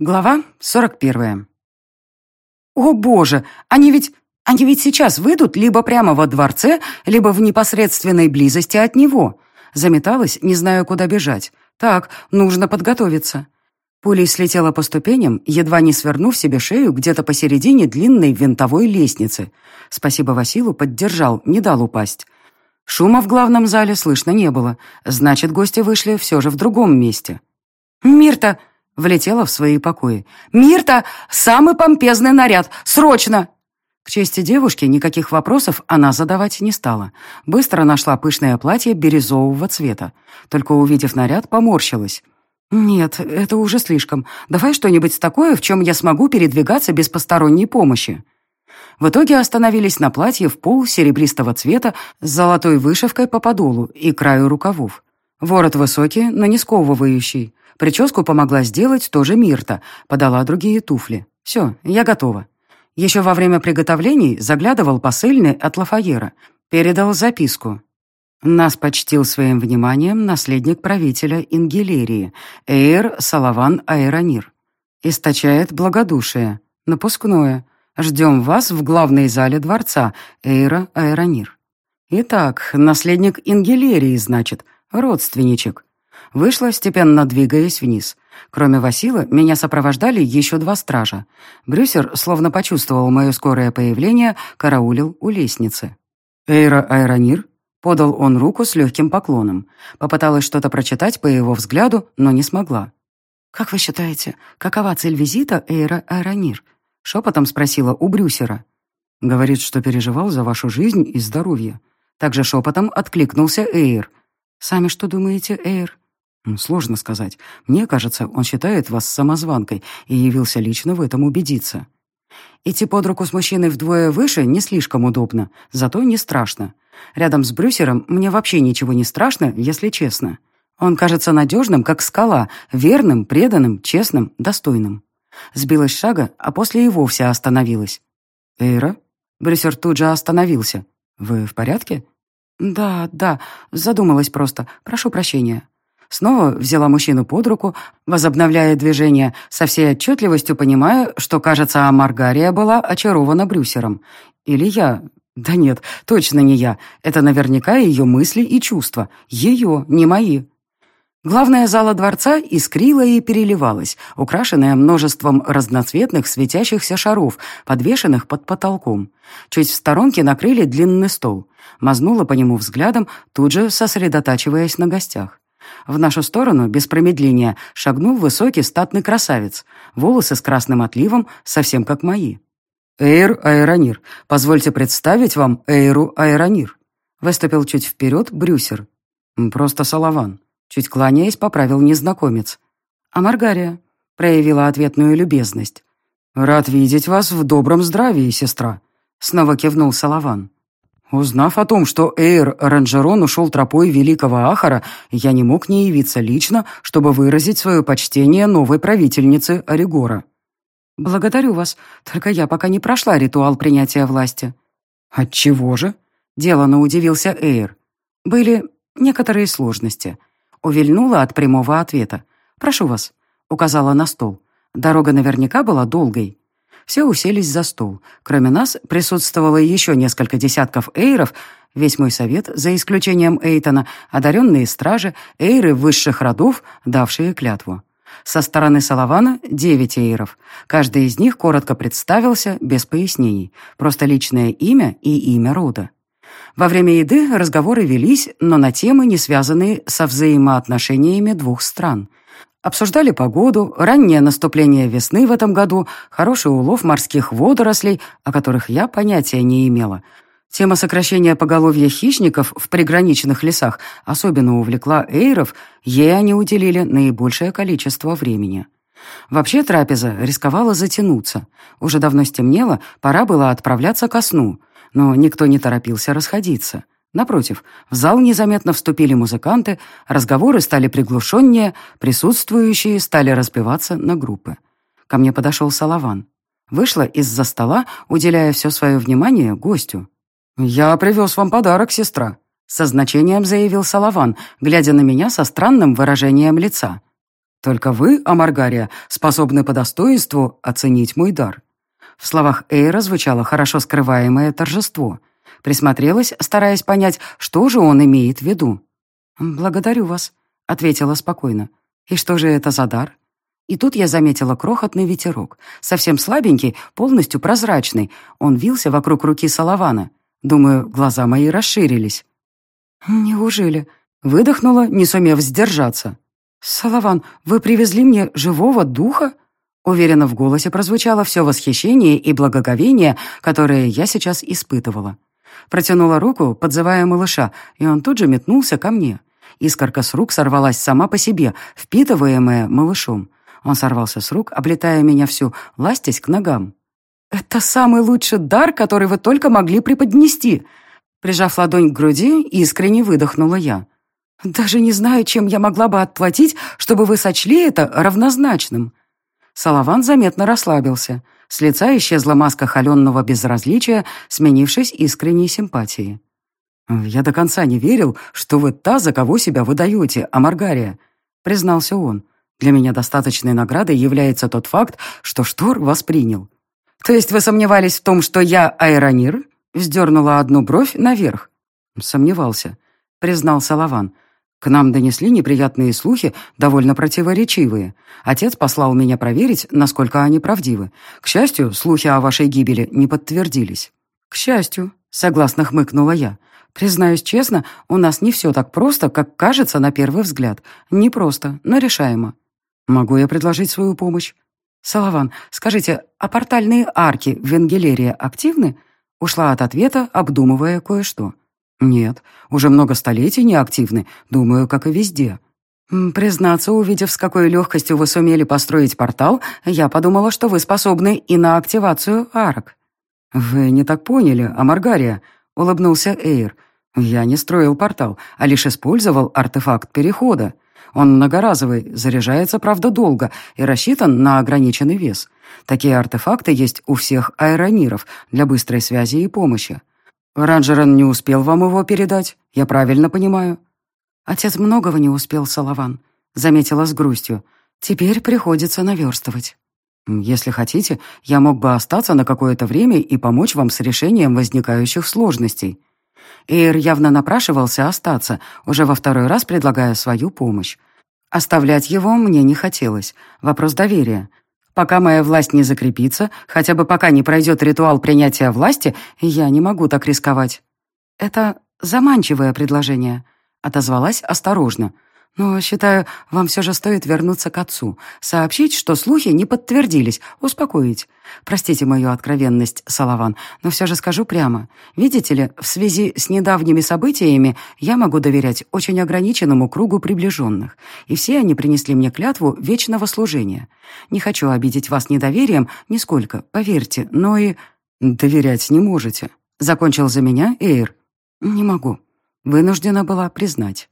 Глава 41. «О, боже! Они ведь... Они ведь сейчас выйдут либо прямо во дворце, либо в непосредственной близости от него!» Заметалась, не знаю, куда бежать. «Так, нужно подготовиться». Пулей слетела по ступеням, едва не свернув себе шею где-то посередине длинной винтовой лестницы. Спасибо Василу, поддержал, не дал упасть. Шума в главном зале слышно не было. Значит, гости вышли все же в другом месте. «Мирта!» Влетела в свои покои. «Мирта! Самый помпезный наряд! Срочно!» К чести девушки никаких вопросов она задавать не стала. Быстро нашла пышное платье бирюзового цвета. Только увидев наряд, поморщилась. «Нет, это уже слишком. Давай что-нибудь такое, в чем я смогу передвигаться без посторонней помощи». В итоге остановились на платье в пол серебристого цвета с золотой вышивкой по подолу и краю рукавов. Ворот высокий, но не сковывающий. Прическу помогла сделать тоже Мирта, подала другие туфли. Все, я готова. Еще во время приготовлений заглядывал посыльный от Лафайера. Передал записку. Нас почтил своим вниманием наследник правителя Ингелерии, Эйр Салаван Айронир. Источает благодушие. Напускное. Ждем вас в главной зале дворца, Эйра Айронир. Итак, наследник Ингелерии, значит, родственничек. Вышла, степенно двигаясь вниз. Кроме Васила, меня сопровождали еще два стража. Брюсер, словно почувствовал мое скорое появление, караулил у лестницы. «Эйра Айронир?» Подал он руку с легким поклоном. Попыталась что-то прочитать по его взгляду, но не смогла. «Как вы считаете, какова цель визита Эйра Айронир?» Шепотом спросила у Брюсера. «Говорит, что переживал за вашу жизнь и здоровье». Также шепотом откликнулся Эйр. «Сами что думаете, Эйр?» Сложно сказать. Мне кажется, он считает вас самозванкой и явился лично в этом убедиться. Идти под руку с мужчиной вдвое выше не слишком удобно, зато не страшно. Рядом с Брюсером мне вообще ничего не страшно, если честно. Он кажется надежным, как скала, верным, преданным, честным, достойным. Сбилась шага, а после и вовсе остановилась. «Эйра?» Брюсер тут же остановился. «Вы в порядке?» «Да, да, задумалась просто. Прошу прощения». Снова взяла мужчину под руку, возобновляя движение, со всей отчетливостью понимая, что, кажется, Амаргария была очарована Брюсером. Или я... Да нет, точно не я. Это наверняка ее мысли и чувства. Ее, не мои. Главная зала дворца искрила и переливалась, украшенная множеством разноцветных светящихся шаров, подвешенных под потолком. Чуть в сторонке накрыли длинный стол. Мазнула по нему взглядом, тут же сосредотачиваясь на гостях. В нашу сторону, без промедления, шагнул высокий статный красавец, волосы с красным отливом, совсем как мои. «Эйр Айронир, позвольте представить вам Эйру Айронир», выступил чуть вперед Брюсер. «Просто Салаван», чуть кланяясь, поправил незнакомец. «А Маргария?» проявила ответную любезность. «Рад видеть вас в добром здравии, сестра», снова кивнул Салаван. Узнав о том, что Эйр Ранжерон ушел тропой великого Ахара, я не мог не явиться лично, чтобы выразить свое почтение новой правительнице Оригора. «Благодарю вас, только я пока не прошла ритуал принятия власти». «Отчего же?» — делано удивился Эйр. «Были некоторые сложности». Увильнула от прямого ответа. «Прошу вас», — указала на стол. Дорога наверняка была долгой. Все уселись за стол. Кроме нас присутствовало еще несколько десятков эйров, весь мой совет, за исключением Эйтона, одаренные стражи, эйры высших родов, давшие клятву. Со стороны Салавана девять эйров. Каждый из них коротко представился, без пояснений. Просто личное имя и имя рода. Во время еды разговоры велись, но на темы, не связанные со взаимоотношениями двух стран. Обсуждали погоду, раннее наступление весны в этом году, хороший улов морских водорослей, о которых я понятия не имела. Тема сокращения поголовья хищников в приграничных лесах особенно увлекла эйров, ей они уделили наибольшее количество времени. Вообще трапеза рисковала затянуться. Уже давно стемнело, пора было отправляться ко сну, но никто не торопился расходиться. Напротив, в зал незаметно вступили музыканты, разговоры стали приглушеннее, присутствующие стали разбиваться на группы. Ко мне подошел Салаван. Вышла из-за стола, уделяя все свое внимание гостю. «Я привез вам подарок, сестра», — со значением заявил Салаван, глядя на меня со странным выражением лица. Только вы, Амаргария, способны по достоинству оценить мой дар». В словах Эйра звучало хорошо скрываемое торжество. Присмотрелась, стараясь понять, что же он имеет в виду. «Благодарю вас», — ответила спокойно. «И что же это за дар?» И тут я заметила крохотный ветерок, совсем слабенький, полностью прозрачный. Он вился вокруг руки Салавана. Думаю, глаза мои расширились. «Неужели?» Выдохнула, не сумев сдержаться. «Салаван, вы привезли мне живого духа?» Уверенно в голосе прозвучало все восхищение и благоговение, которое я сейчас испытывала. Протянула руку, подзывая малыша, и он тут же метнулся ко мне. Искорка с рук сорвалась сама по себе, впитываемая малышом. Он сорвался с рук, облетая меня всю, ластясь к ногам. «Это самый лучший дар, который вы только могли преподнести!» Прижав ладонь к груди, искренне выдохнула я. «Даже не знаю, чем я могла бы отплатить, чтобы вы сочли это равнозначным». Салаван заметно расслабился. С лица исчезла маска холеного безразличия, сменившись искренней симпатией. «Я до конца не верил, что вы та, за кого себя выдаете, Амаргария», — признался он. «Для меня достаточной наградой является тот факт, что Штор воспринял». «То есть вы сомневались в том, что я аэронир?» — вздернула одну бровь наверх. «Сомневался», — признал Салаван. К нам донесли неприятные слухи, довольно противоречивые. Отец послал меня проверить, насколько они правдивы. К счастью, слухи о вашей гибели не подтвердились. К счастью, согласно хмыкнула я. Признаюсь честно, у нас не все так просто, как кажется на первый взгляд. Не просто, но решаемо. Могу я предложить свою помощь? Салаван, скажите, а портальные арки в Венгелерии активны? Ушла от ответа, обдумывая кое-что. «Нет, уже много столетий неактивны, думаю, как и везде». «Признаться, увидев, с какой легкостью вы сумели построить портал, я подумала, что вы способны и на активацию арок». «Вы не так поняли, Амаргария», — улыбнулся Эйр. «Я не строил портал, а лишь использовал артефакт перехода. Он многоразовый, заряжается, правда, долго и рассчитан на ограниченный вес. Такие артефакты есть у всех аэрониров для быстрой связи и помощи. Ранжерон не успел вам его передать, я правильно понимаю?» «Отец многого не успел, Салаван», — заметила с грустью. «Теперь приходится наверстывать». «Если хотите, я мог бы остаться на какое-то время и помочь вам с решением возникающих сложностей». Эйр явно напрашивался остаться, уже во второй раз предлагая свою помощь. Оставлять его мне не хотелось. Вопрос доверия. Пока моя власть не закрепится, хотя бы пока не пройдет ритуал принятия власти, я не могу так рисковать. Это заманчивое предложение, отозвалась осторожно. Но, считаю, вам все же стоит вернуться к отцу, сообщить, что слухи не подтвердились, успокоить. Простите мою откровенность, Салаван, но все же скажу прямо. Видите ли, в связи с недавними событиями я могу доверять очень ограниченному кругу приближенных, и все они принесли мне клятву вечного служения. Не хочу обидеть вас недоверием, нисколько, поверьте, но и... Доверять не можете. Закончил за меня Эйр. Не могу. Вынуждена была признать.